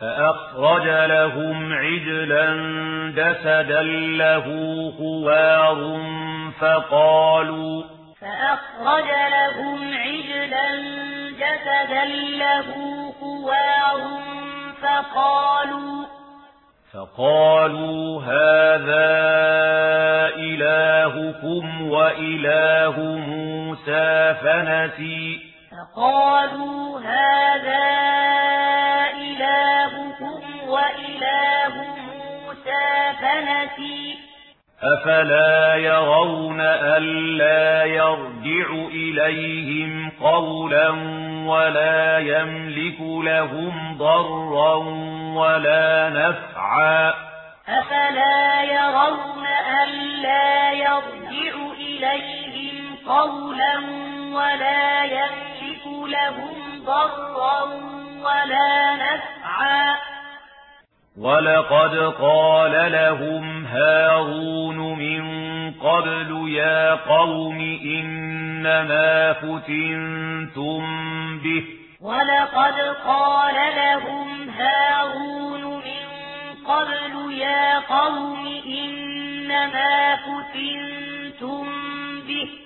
فأخرج لهم عجلا جسدا له خوار فقالوا فأخرج لهم عجلا جسدا له خوار فقالوا فقالوا هذا إلهكم وإله موسى فنسي فقالوا هذا مستأنسين أفلا يرون ألا يرجع إليهم قولا ولا يملك لهم ضرا ولا نفعا. أفلا يرون ألا يرجع إليهم قولا ولا يملك لهم ضرا ولا نفعا. وَلَقَدْ قَالَ لَهُمْ هَارُونُ مِنْ قَبْلُ يَا قَوْمِ إِنَّمَا فُتِنْتُمْ بِهِ وَلَقَدْ قَالَ لَهُمْ هَارُونُ مِنْ قَبْلُ يَا قَوْمِ إِنَّمَا فُتِنْتُمْ بِهِ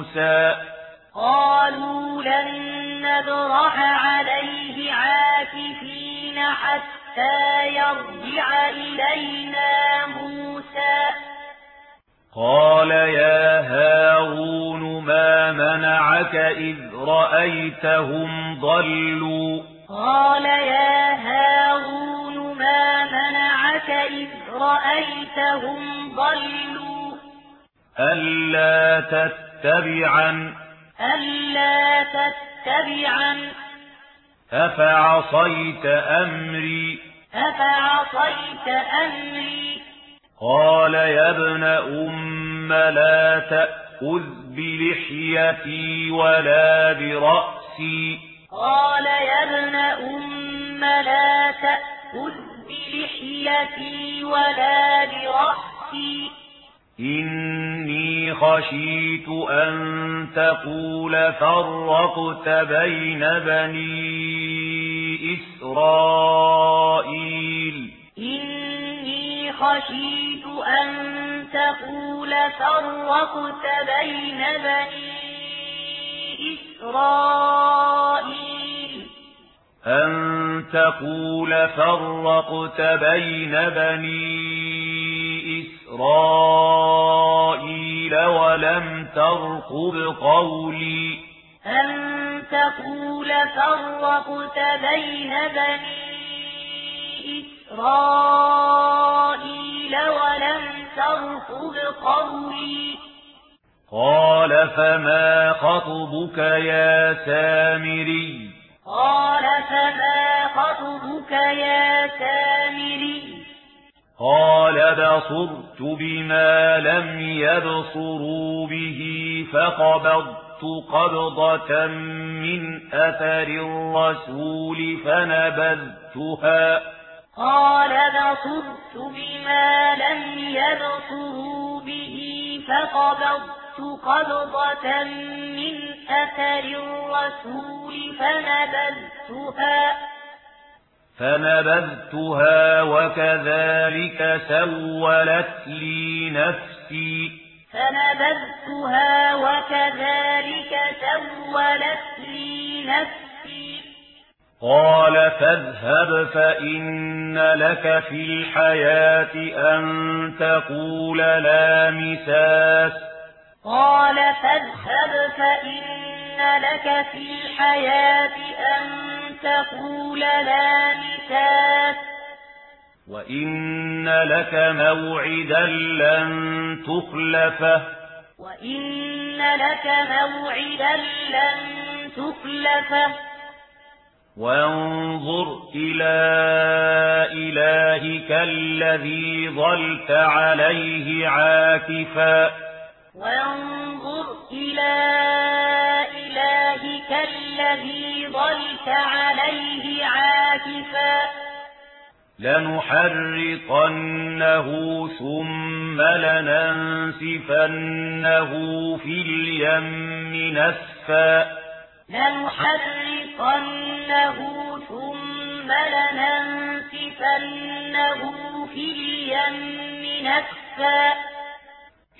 موسى قالوا لن نبرح عليه عاكفين حتى يرجع إلينا موسى. قال يا هارون ما منعك إذ رأيتهم ضلوا قال يا هارون ما منعك إذ رأيتهم ضلوا. ألا تتقوا تتبعا ألا تتبعا أفعصيت أمري؟ أفعصيت أمري؟ قال يا ابن أم لا تأخذ بلحيتي ولا برأسي. قال يا ابن أم لا تأخذ بلحيتي ولا برأسي. إني خشيت أن تقول فرقت بين بني إسرائيل إني خشيت أن تقول فرقت بين بني إسرائيل أن تقول فرقت بين بني إسرائيل ولم ترقب قولي. أن تقول فرقت بين بني إسرائيل ولم ترقب قولي. قال فما خطبك يا سامري؟ قال فما خطبك يا سامري؟ قال بصرت بما لم يبصروا به فقبضت قبضة من أثر الرسول فنبذتها. قال بصرت بما لم يبصروا به فقبضت قبضة من أثر الرسول فنبذتها. فنبذتها وكذلك سولت لي نفسي. فنبذتها وكذلك سولت لي نفسي. قال فاذهب فإن لك في الحياة أن تقول لا مساس. قال فاذهب فإن لك في الحياة أن تقول لا نكاس وإن لك موعدا لن تخلفه وإن لك موعدا لن تخلفه وانظر إلى إلهك الذي ظلت عليه عاكفا. وانظر إلى كالذي ضلت عليه عاكفا. لنحرقنه ثم لننسفنه في اليم نسفا. لنحرقنه ثم لننسفنه في اليم نسفا.